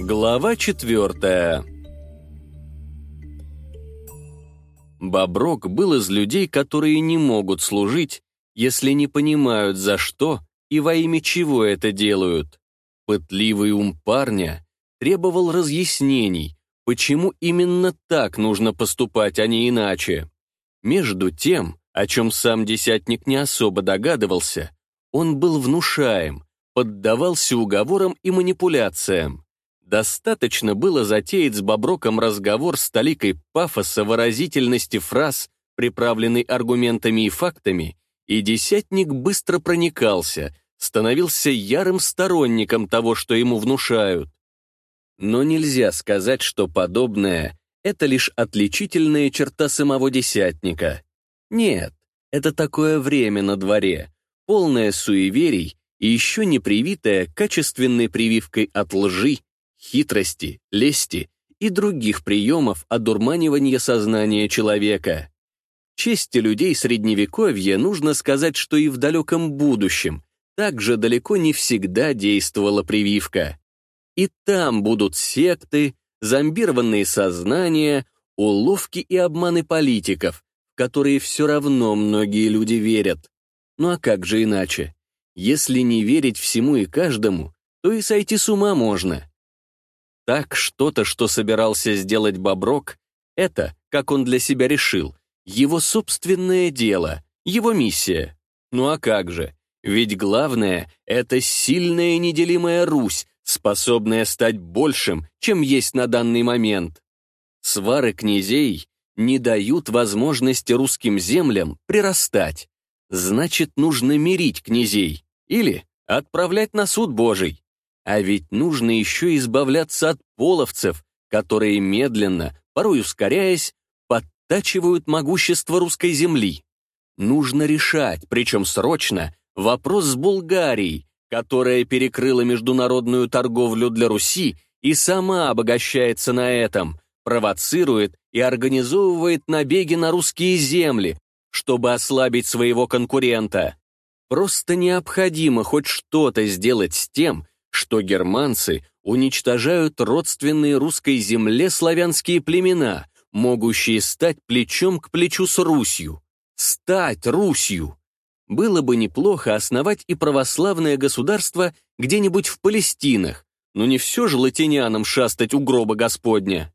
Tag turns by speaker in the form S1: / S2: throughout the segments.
S1: Глава четвертая Боброк был из людей, которые не могут служить, если не понимают, за что и во имя чего это делают. Пытливый ум парня требовал разъяснений, почему именно так нужно поступать, а не иначе. Между тем, о чем сам десятник не особо догадывался, он был внушаем, поддавался уговорам и манипуляциям. Достаточно было затеять с Боброком разговор с толикой пафоса выразительности фраз, приправленный аргументами и фактами, и десятник быстро проникался, становился ярым сторонником того, что ему внушают. Но нельзя сказать, что подобное — это лишь отличительная черта самого десятника. Нет, это такое время на дворе, полное суеверий и еще не привитое качественной прививкой от лжи, хитрости, лести и других приемов одурманивания сознания человека. Чести людей Средневековья нужно сказать, что и в далеком будущем также далеко не всегда действовала прививка. И там будут секты, зомбированные сознания, уловки и обманы политиков, в которые все равно многие люди верят. Ну а как же иначе? Если не верить всему и каждому, то и сойти с ума можно. Так что-то, что собирался сделать Боброк, это, как он для себя решил, его собственное дело, его миссия. Ну а как же? Ведь главное — это сильная неделимая Русь, способная стать большим, чем есть на данный момент. Свары князей не дают возможности русским землям прирастать. Значит, нужно мирить князей или отправлять на суд Божий. А ведь нужно еще избавляться от половцев, которые медленно, порой ускоряясь, подтачивают могущество русской земли. Нужно решать, причем срочно, вопрос с Булгарией, которая перекрыла международную торговлю для Руси и сама обогащается на этом, провоцирует и организовывает набеги на русские земли, чтобы ослабить своего конкурента. Просто необходимо хоть что-то сделать с тем, что германцы уничтожают родственные русской земле славянские племена, могущие стать плечом к плечу с Русью. Стать Русью! Было бы неплохо основать и православное государство где-нибудь в Палестинах, но не все же латинянам шастать у гроба Господня.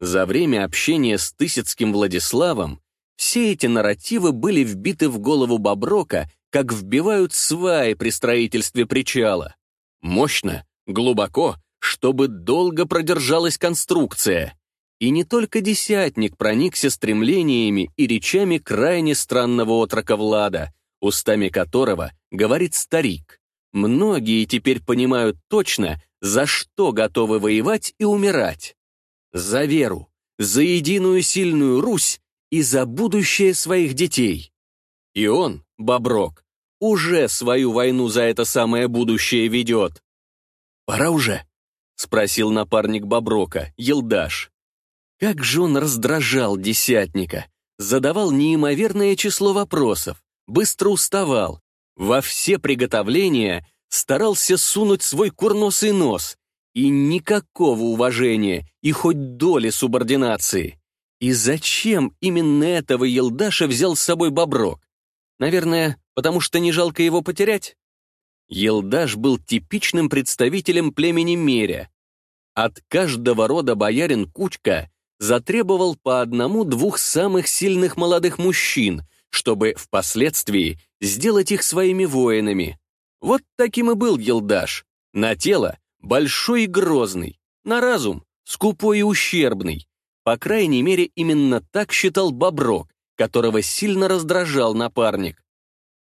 S1: За время общения с Тысяцким Владиславом все эти нарративы были вбиты в голову Боброка, как вбивают сваи при строительстве причала. Мощно, глубоко, чтобы долго продержалась конструкция. И не только десятник проникся стремлениями и речами крайне странного отрока Влада, устами которого говорит старик. Многие теперь понимают точно, за что готовы воевать и умирать. За веру, за единую сильную Русь и за будущее своих детей. И он, Боброк, уже свою войну за это самое будущее ведет. «Пора уже?» — спросил напарник Боброка, Елдаш. Как же он раздражал десятника, задавал неимоверное число вопросов, быстро уставал, во все приготовления старался сунуть свой курносый нос, и никакого уважения, и хоть доли субординации. И зачем именно этого Елдаша взял с собой Боброк? Наверное, потому что не жалко его потерять? Елдаш был типичным представителем племени Меря. От каждого рода боярин Кучка затребовал по одному-двух самых сильных молодых мужчин, чтобы впоследствии сделать их своими воинами. Вот таким и был Елдаш. На тело большой и грозный, на разум скупой и ущербный, по крайней мере, именно так считал Боброк, которого сильно раздражал напарник.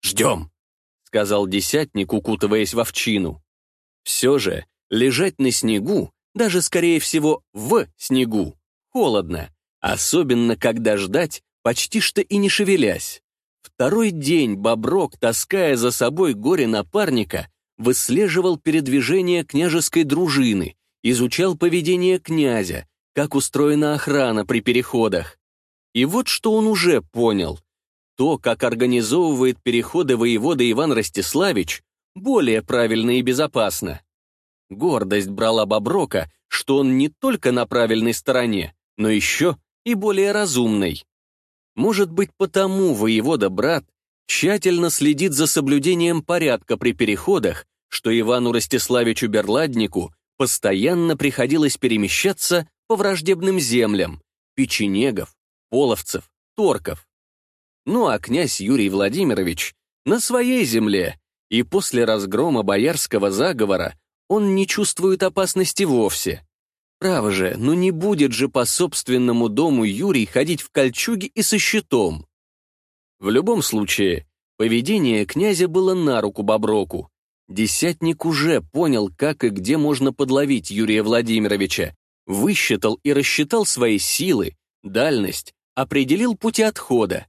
S1: «Ждем», — сказал десятник, укутываясь в овчину. Все же лежать на снегу, даже, скорее всего, в снегу, холодно, особенно когда ждать, почти что и не шевелясь. Второй день Боброк, таская за собой горе напарника, выслеживал передвижение княжеской дружины, изучал поведение князя, как устроена охрана при переходах. И вот что он уже понял. То, как организовывает переходы воевода Иван Ростиславич, более правильно и безопасно. Гордость брала Боброка, что он не только на правильной стороне, но еще и более разумный. Может быть, потому воевода-брат тщательно следит за соблюдением порядка при переходах, что Ивану Ростиславичу Берладнику постоянно приходилось перемещаться по враждебным землям печенегов, половцев, торков. Ну а князь Юрий Владимирович на своей земле, и после разгрома боярского заговора он не чувствует опасности вовсе. Право же, ну не будет же по собственному дому Юрий ходить в кольчуге и со щитом. В любом случае, поведение князя было на руку Боброку. Десятник уже понял, как и где можно подловить Юрия Владимировича, высчитал и рассчитал свои силы, дальность, определил пути отхода.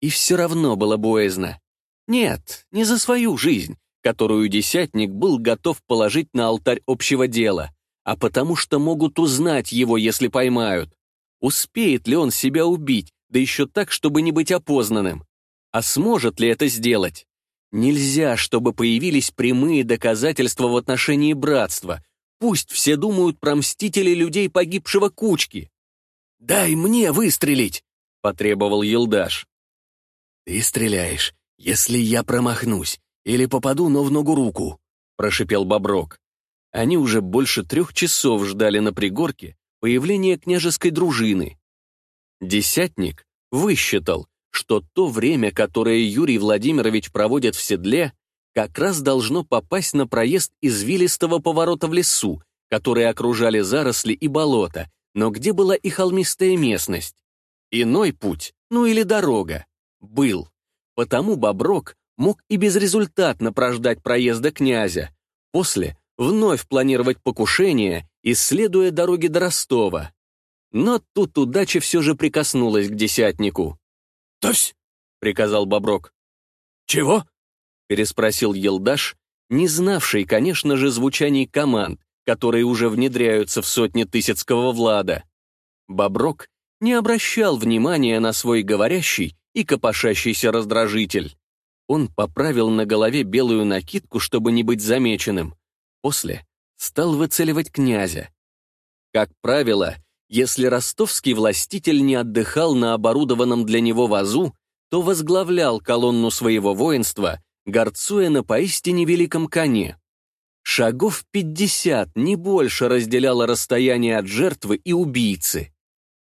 S1: И все равно было боязно. Нет, не за свою жизнь, которую десятник был готов положить на алтарь общего дела, а потому что могут узнать его, если поймают. Успеет ли он себя убить, да еще так, чтобы не быть опознанным? А сможет ли это сделать? Нельзя, чтобы появились прямые доказательства в отношении братства. Пусть все думают про мстителей людей погибшего кучки. «Дай мне выстрелить!» — потребовал Елдаш. «Ты стреляешь, если я промахнусь или попаду, но в ногу руку», — прошипел Боброк. Они уже больше трех часов ждали на пригорке появления княжеской дружины. Десятник высчитал, что то время, которое Юрий Владимирович проводит в седле, как раз должно попасть на проезд извилистого поворота в лесу, которые окружали заросли и болота, но где была и холмистая местность. Иной путь, ну или дорога, был. Потому Боброк мог и безрезультатно прождать проезда князя, после вновь планировать покушение, исследуя дороги до Ростова. Но тут удача все же прикоснулась к десятнику. «Тось!» — приказал Боброк. «Чего?» — переспросил Елдаш, не знавший, конечно же, звучаний команд, которые уже внедряются в сотни Тысяцкого Влада. Боброк не обращал внимания на свой говорящий и копошащийся раздражитель. Он поправил на голове белую накидку, чтобы не быть замеченным, После стал выцеливать князя. Как правило, если ростовский властитель не отдыхал на оборудованном для него вазу, то возглавлял колонну своего воинства, горцуя на поистине великом коне. Шагов пятьдесят, не больше разделяло расстояние от жертвы и убийцы.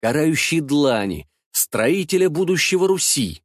S1: Карающей длани, строителя будущего Руси.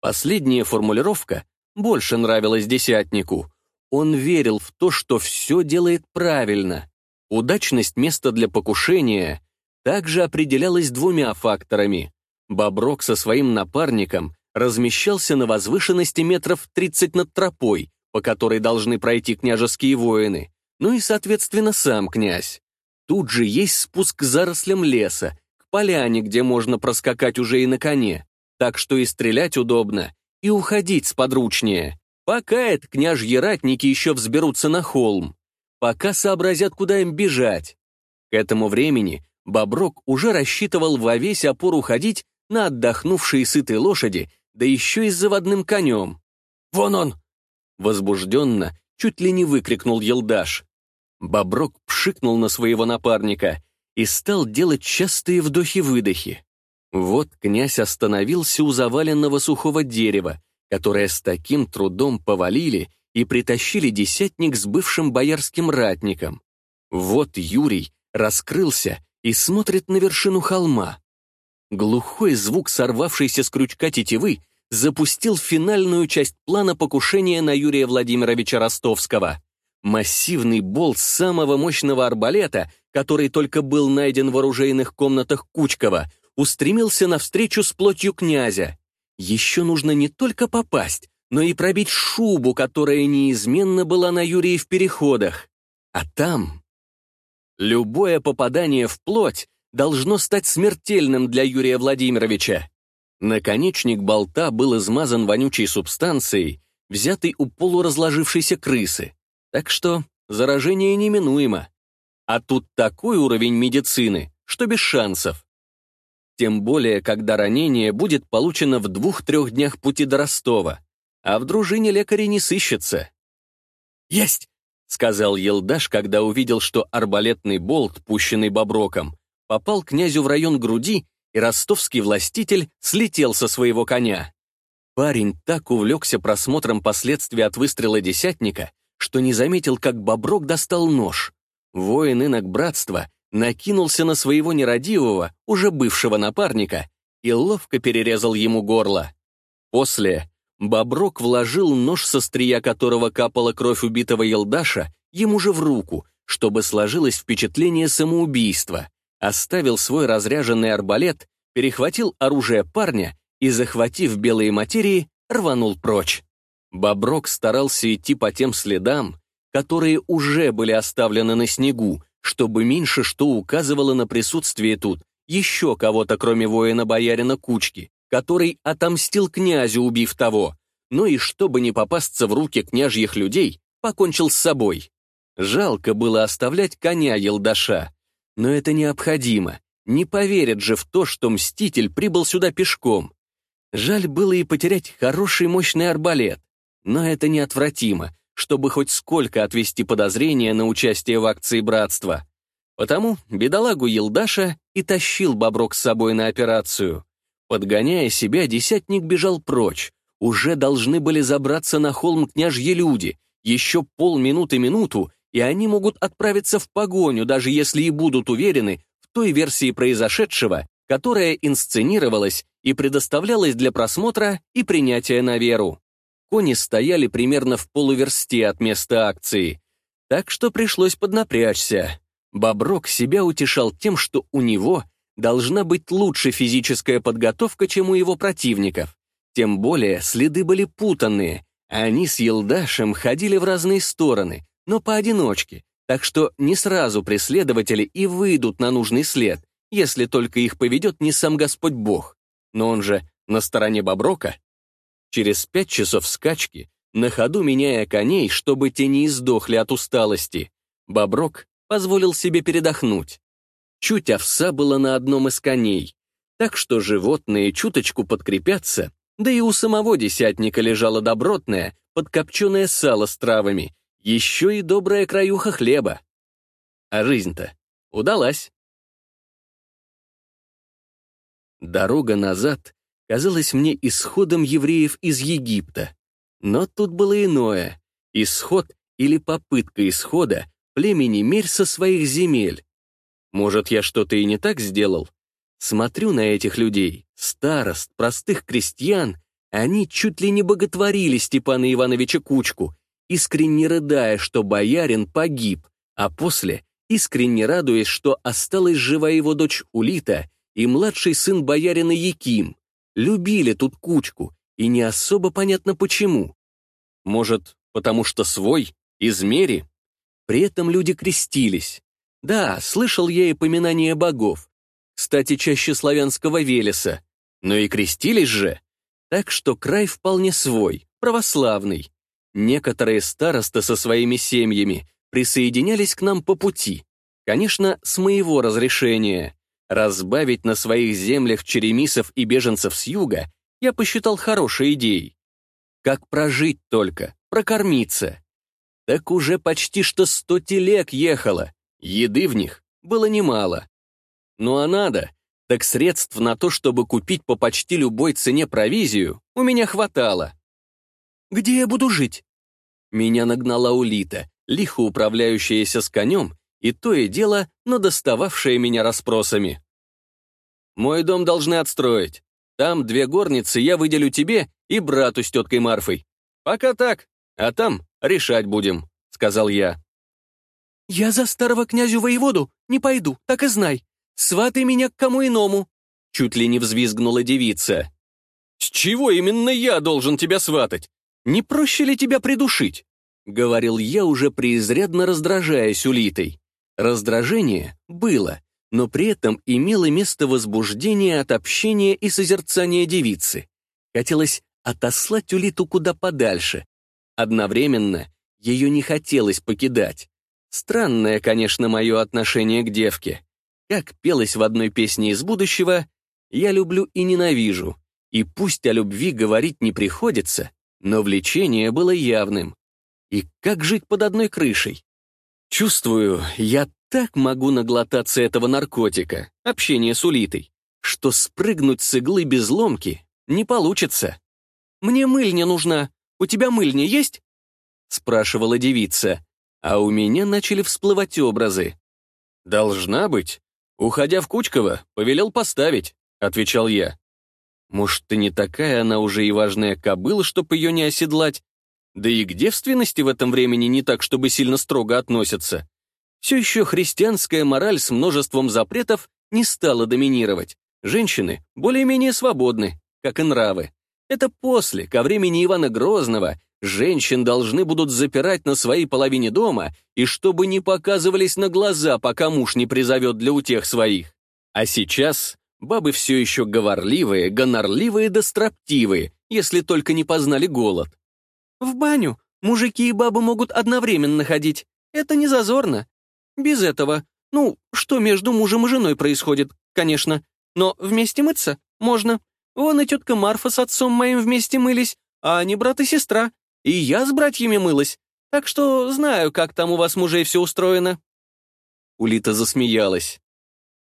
S1: Последняя формулировка больше нравилась десятнику. Он верил в то, что все делает правильно. Удачность места для покушения также определялась двумя факторами. Боброк со своим напарником размещался на возвышенности метров 30 над тропой, по которой должны пройти княжеские воины, ну и, соответственно, сам князь. Тут же есть спуск к зарослям леса, к поляне, где можно проскакать уже и на коне, так что и стрелять удобно, и уходить сподручнее. Пока это княжьи ратники еще взберутся на холм, пока сообразят, куда им бежать. К этому времени Боброк уже рассчитывал во весь опор уходить на отдохнувшей сытой лошади, да еще и с заводным конем. «Вон он!» Возбужденно, чуть ли не выкрикнул Елдаш. Боброк пшикнул на своего напарника и стал делать частые вдохи-выдохи. Вот князь остановился у заваленного сухого дерева, которое с таким трудом повалили и притащили десятник с бывшим боярским ратником. Вот Юрий раскрылся и смотрит на вершину холма. Глухой звук сорвавшейся с крючка тетивы запустил финальную часть плана покушения на Юрия Владимировича Ростовского. Массивный болт самого мощного арбалета, который только был найден в оружейных комнатах Кучкова, устремился навстречу с плотью князя. Еще нужно не только попасть, но и пробить шубу, которая неизменно была на Юрии в переходах. А там... Любое попадание в плоть должно стать смертельным для Юрия Владимировича. Наконечник болта был измазан вонючей субстанцией, взятой у полуразложившейся крысы. Так что заражение неминуемо. А тут такой уровень медицины, что без шансов тем более, когда ранение будет получено в двух-трех днях пути до Ростова, а в дружине лекарей не сыщется. «Есть!» сказал Елдаш, когда увидел, что арбалетный болт, пущенный Боброком, попал князю в район груди, и ростовский властитель слетел со своего коня. Парень так увлекся просмотром последствий от выстрела десятника, что не заметил, как Боброк достал нож. Воин инок братства накинулся на своего нерадивого, уже бывшего напарника, и ловко перерезал ему горло. После Боброк вложил нож, со стрия которого капала кровь убитого Елдаша, ему же в руку, чтобы сложилось впечатление самоубийства, оставил свой разряженный арбалет, перехватил оружие парня и, захватив белые материи, рванул прочь. Боброк старался идти по тем следам, которые уже были оставлены на снегу, чтобы меньше что указывало на присутствие тут еще кого-то, кроме воина-боярина Кучки, который отомстил князю, убив того, но и чтобы не попасться в руки княжьих людей, покончил с собой. Жалко было оставлять коня Елдаша, но это необходимо. Не поверят же в то, что Мститель прибыл сюда пешком. Жаль было и потерять хороший мощный арбалет, но это неотвратимо, чтобы хоть сколько отвести подозрения на участие в акции братства. Потому бедолагу Елдаша и тащил Боброк с собой на операцию. Подгоняя себя, десятник бежал прочь. Уже должны были забраться на холм княжьи люди. Еще полминуты-минуту, и они могут отправиться в погоню, даже если и будут уверены в той версии произошедшего, которая инсценировалась и предоставлялась для просмотра и принятия на веру. Кони стояли примерно в полуверсте от места акции, так что пришлось поднапрячься. Боброк себя утешал тем, что у него должна быть лучше физическая подготовка, чем у его противников. Тем более следы были путанные. Они с Елдашем ходили в разные стороны, но поодиночке, так что не сразу преследователи и выйдут на нужный след, если только их поведет не сам Господь Бог. Но он же на стороне Боброка. Через пять часов скачки, на ходу меняя коней, чтобы те не издохли от усталости, Боброк позволил себе передохнуть. Чуть овса была на одном из коней, так что животные чуточку подкрепятся, да и у самого десятника лежало добротное, подкопченное сало с травами, еще и добрая краюха хлеба. А жизнь-то удалась. Дорога назад казалась мне исходом евреев из Египта. Но тут было иное. Исход или попытка исхода племени Мерь со своих земель. Может, я что-то и не так сделал? Смотрю на этих людей, старост, простых крестьян, они чуть ли не боготворили Степана Ивановича Кучку, искренне рыдая, что боярин погиб, а после искренне радуясь, что осталась жива его дочь Улита и младший сын боярина Яким. Любили тут Кучку, и не особо понятно почему. Может, потому что свой, из мери? При этом люди крестились. Да, слышал я и поминания богов. Кстати, чаще славянского Велеса. Но и крестились же. Так что край вполне свой, православный. Некоторые старосты со своими семьями присоединялись к нам по пути. Конечно, с моего разрешения. Разбавить на своих землях черемисов и беженцев с юга я посчитал хорошей идеей. Как прожить только, прокормиться так уже почти что сто телег ехало, еды в них было немало. Ну а надо, так средств на то, чтобы купить по почти любой цене провизию, у меня хватало. «Где я буду жить?» Меня нагнала Улита, лихо управляющаяся с конем, и то и дело, но достававшая меня расспросами. «Мой дом должны отстроить. Там две горницы я выделю тебе и брату с теткой Марфой. Пока так, а там решать будем», — сказал я. «Я за старого князю-воеводу не пойду, так и знай. Сватай меня к кому иному», — чуть ли не взвизгнула девица. «С чего именно я должен тебя сватать? Не проще ли тебя придушить?» — говорил я, уже преизрядно раздражаясь улитой. Раздражение было, но при этом имело место возбуждение от общения и созерцания девицы. Хотелось отослать улиту куда подальше, Одновременно ее не хотелось покидать. Странное, конечно, мое отношение к девке. Как пелось в одной песне из будущего, «Я люблю и ненавижу». И пусть о любви говорить не приходится, но влечение было явным. И как жить под одной крышей? Чувствую, я так могу наглотаться этого наркотика, общения с улитой, что спрыгнуть с иглы без ломки не получится. «Мне мыльня нужна. У тебя мыльня есть?» спрашивала девица, а у меня начали всплывать образы. «Должна быть. Уходя в Кучково, повелел поставить», — отвечал я. Может, ты не такая она уже и важная кобыла, чтоб ее не оседлать? Да и к девственности в этом времени не так, чтобы сильно строго относятся. Все еще христианская мораль с множеством запретов не стала доминировать. Женщины более-менее свободны, как и нравы. Это после, ко времени Ивана Грозного, женщин должны будут запирать на своей половине дома и чтобы не показывались на глаза, пока муж не призовет для утех своих. А сейчас Бабы все еще говорливые, гонорливые да строптивые, если только не познали голод. В баню мужики и бабы могут одновременно ходить. Это не зазорно. Без этого, ну, что между мужем и женой происходит, конечно. Но вместе мыться можно. Вон и тетка Марфа с отцом моим вместе мылись, а они брат и сестра. И я с братьями мылась. Так что знаю, как там у вас мужей все устроено». Улита засмеялась.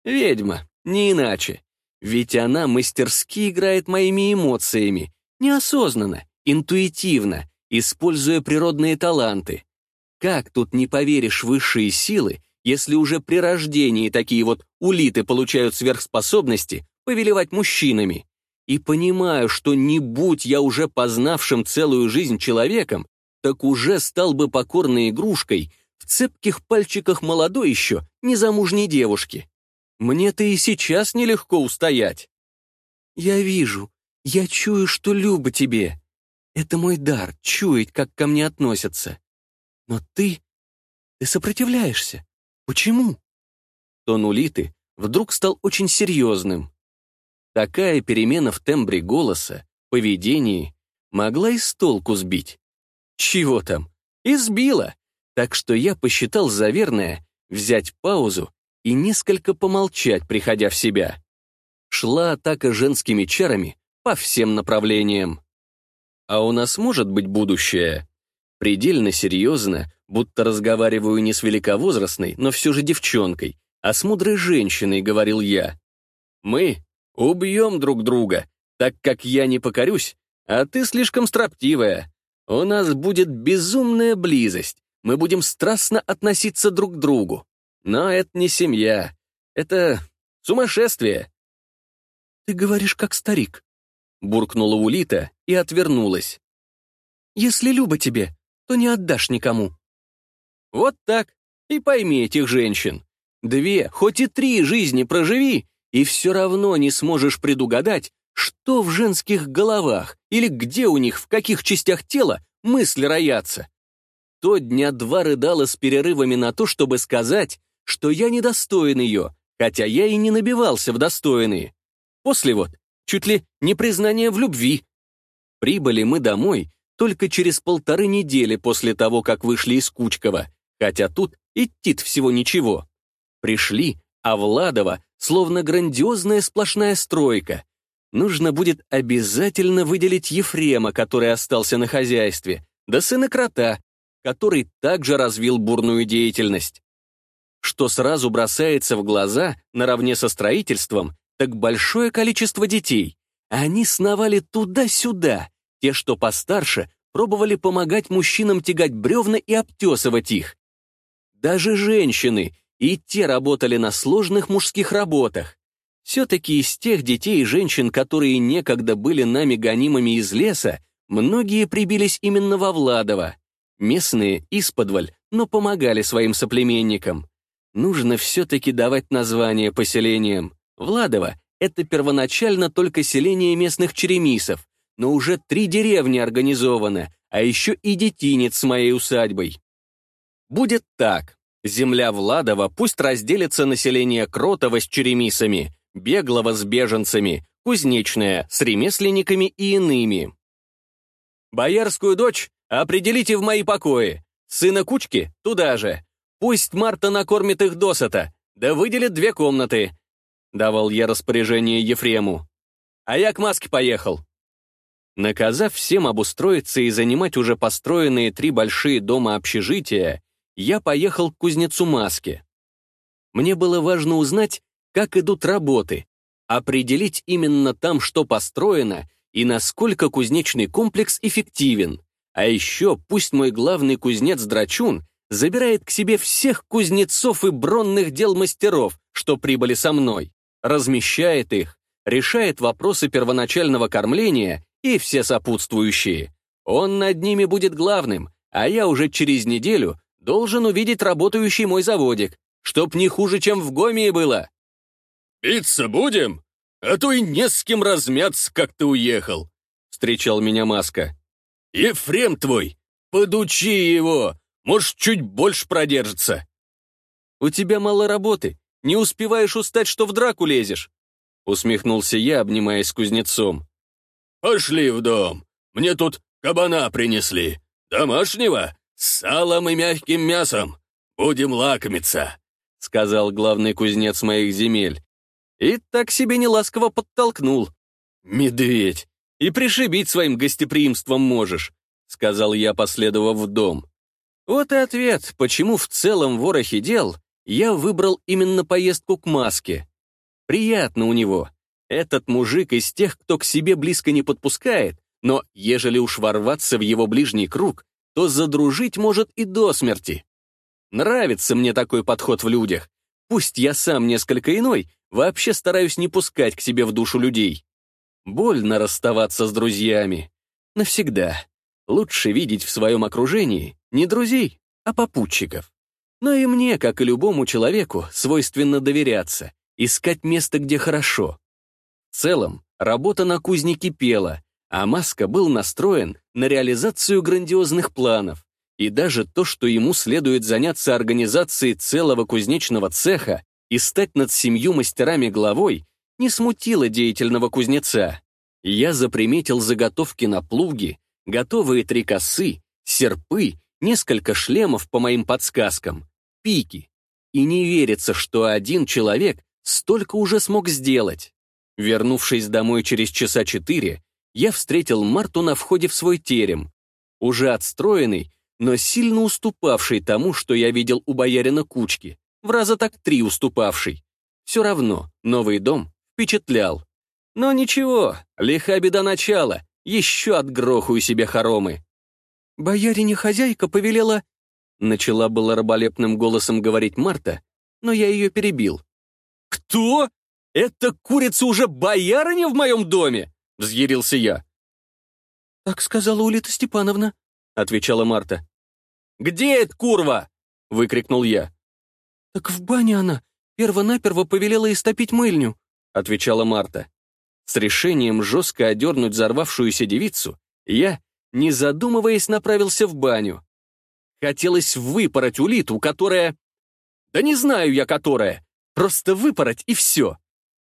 S1: «Ведьма, не иначе. Ведь она мастерски играет моими эмоциями, неосознанно, интуитивно, используя природные таланты. Как тут не поверишь высшие силы, если уже при рождении такие вот улиты получают сверхспособности повелевать мужчинами? И понимаю, что не будь я уже познавшим целую жизнь человеком, так уже стал бы покорной игрушкой в цепких пальчиках молодой еще, незамужней девушки. Мне-то и сейчас нелегко устоять. Я вижу, я чую, что Люба тебе. Это мой дар, чуять, как ко мне относятся. Но ты... ты сопротивляешься. Почему? Тон Улиты вдруг стал очень серьезным. Такая перемена в тембре голоса, поведении могла и с толку сбить. Чего там? Избила. Так что я посчитал за верное взять паузу и несколько помолчать, приходя в себя. Шла атака женскими чарами по всем направлениям. А у нас может быть будущее? Предельно серьезно, будто разговариваю не с великовозрастной, но все же девчонкой, а с мудрой женщиной, говорил я. Мы убьем друг друга, так как я не покорюсь, а ты слишком строптивая. У нас будет безумная близость, мы будем страстно относиться друг к другу. Но это не семья. Это сумасшествие. «Ты говоришь, как старик», — буркнула Улита и отвернулась. «Если Люба тебе, то не отдашь никому». Вот так. И пойми этих женщин. Две, хоть и три жизни проживи, и все равно не сможешь предугадать, что в женских головах или где у них, в каких частях тела мысли роятся. То дня два рыдала с перерывами на то, чтобы сказать, что я недостоин ее, хотя я и не набивался в достойные. После вот, чуть ли не признание в любви. Прибыли мы домой только через полторы недели после того, как вышли из Кучкова, хотя тут идти всего ничего. Пришли, а Владова словно грандиозная сплошная стройка. Нужно будет обязательно выделить Ефрема, который остался на хозяйстве, да сына Крота, который также развил бурную деятельность. Что сразу бросается в глаза, наравне со строительством, так большое количество детей. Они сновали туда-сюда. Те, что постарше, пробовали помогать мужчинам тягать бревна и обтесывать их. Даже женщины, и те работали на сложных мужских работах. Все-таки из тех детей и женщин, которые некогда были нами гонимыми из леса, многие прибились именно во Владово. Местные, исподволь, но помогали своим соплеменникам. Нужно все-таки давать название поселениям. Владово — это первоначально только селение местных черемисов, но уже три деревни организованы, а еще и детинец с моей усадьбой. Будет так. Земля Владова пусть разделится население Кротова с черемисами, Беглого с беженцами, Кузнечная с ремесленниками и иными. Боярскую дочь определите в мои покои, сына Кучки туда же, Пусть Марта накормит их досыта, да выделит две комнаты», — давал я распоряжение Ефрему. «А я к маске поехал». Наказав всем обустроиться и занимать уже построенные три большие дома общежития, я поехал к кузнецу Маске. Мне было важно узнать, как идут работы, определить именно там, что построено, и насколько кузнечный комплекс эффективен. А еще пусть мой главный кузнец Драчун забирает к себе всех кузнецов и бронных дел мастеров, что прибыли со мной, размещает их, решает вопросы первоначального кормления и все сопутствующие. Он над ними будет главным, а я уже через неделю должен увидеть работающий мой заводик, чтоб не хуже, чем в Гомии было.
S2: «Биться будем? А то и не с кем размяться, как ты уехал», — встречал меня Маска. «Ефрем твой, подучи его, может, чуть больше продержится».
S1: «У тебя мало работы, не успеваешь устать, что в драку лезешь», — усмехнулся я, обнимаясь с кузнецом.
S2: «Пошли в дом, мне тут кабана принесли, домашнего, с салом и мягким мясом, будем лакомиться», —
S1: сказал главный кузнец моих земель, и так себе неласково подтолкнул. «Медведь, и пришибить своим гостеприимством можешь», — сказал я, последовав в дом. Вот и ответ, почему в целом ворохе дел я выбрал именно поездку к маске. Приятно у него. Этот мужик из тех, кто к себе близко не подпускает, но ежели уж ворваться в его ближний круг, то задружить может и до смерти. Нравится мне такой подход в людях. Пусть я сам несколько иной, Вообще стараюсь не пускать к себе в душу людей. Больно расставаться с друзьями. Навсегда. Лучше видеть в своем окружении не друзей, а попутчиков. Но и мне, как и любому человеку, свойственно доверяться, искать место, где хорошо. В целом, работа на кузне кипела, а Маска был настроен на реализацию грандиозных планов. И даже то, что ему следует заняться организацией целого кузнечного цеха, и стать над семью мастерами главой не смутило деятельного кузнеца. Я заприметил заготовки на плуги, готовые три косы, серпы, несколько шлемов по моим подсказкам, пики. И не верится, что один человек столько уже смог сделать. Вернувшись домой через часа четыре, я встретил Марту на входе в свой терем, уже отстроенный, но сильно уступавший тому, что я видел у боярина Кучки в раза так три уступавший. Все равно новый дом впечатлял. Но ничего, лиха беда начала, еще отгрохаю себе хоромы. «Боярине хозяйка повелела...» Начала было раболепным голосом говорить Марта, но я ее перебил. «Кто? Это курица уже боярыня в моем доме?» — взъярился я. «Так сказала Улита Степановна», — отвечала Марта. «Где эта курва?» — выкрикнул я. «Так в бане она. Первонаперво повелела истопить мыльню», — отвечала Марта. С решением жестко одернуть взорвавшуюся девицу, я, не задумываясь, направился в баню. Хотелось выпороть улиту, которая... Да не знаю я, которая. Просто выпороть и все.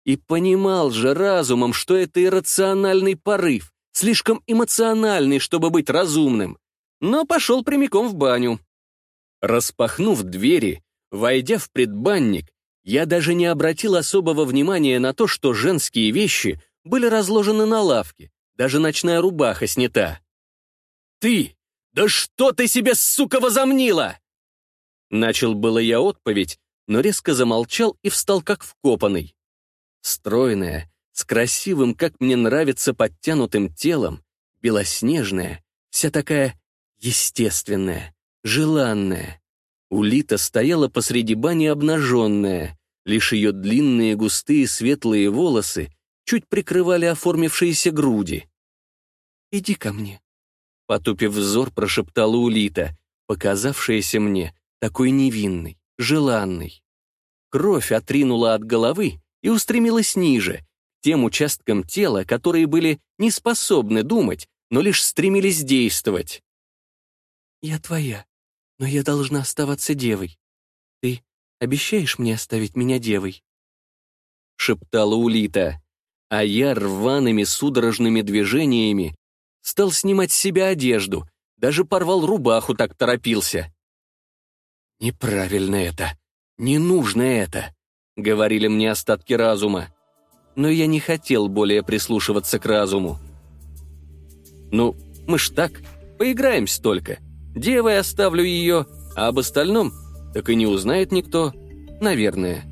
S1: И понимал же разумом, что это иррациональный порыв, слишком эмоциональный, чтобы быть разумным. Но пошел прямиком в баню. Распахнув двери, Войдя в предбанник, я даже не обратил особого внимания на то, что женские вещи были разложены на лавке, даже ночная рубаха снята. «Ты! Да что ты себе, сука, возомнила?» Начал было я отповедь, но резко замолчал и встал как вкопанный. Стройная, с красивым, как мне нравится, подтянутым телом, белоснежная, вся такая естественная, желанная. Улита стояла посреди бани обнаженная, лишь ее длинные густые светлые волосы чуть прикрывали оформившиеся груди. «Иди ко мне», — потупив взор, прошептала Улита, показавшаяся мне такой невинной, желанной. Кровь отринула от головы и устремилась ниже, к тем участкам тела, которые были не способны думать, но лишь стремились действовать. «Я твоя», но я должна оставаться девой. Ты обещаешь мне оставить меня девой?» Шептала Улита, а я рваными судорожными движениями стал снимать с себя одежду, даже порвал рубаху, так торопился. «Неправильно это, не нужно это», — говорили мне остатки разума. Но я не хотел более прислушиваться к разуму. Ну, мы ж так, поиграемся только. Девой оставлю ее, а об остальном так и не узнает никто, наверное.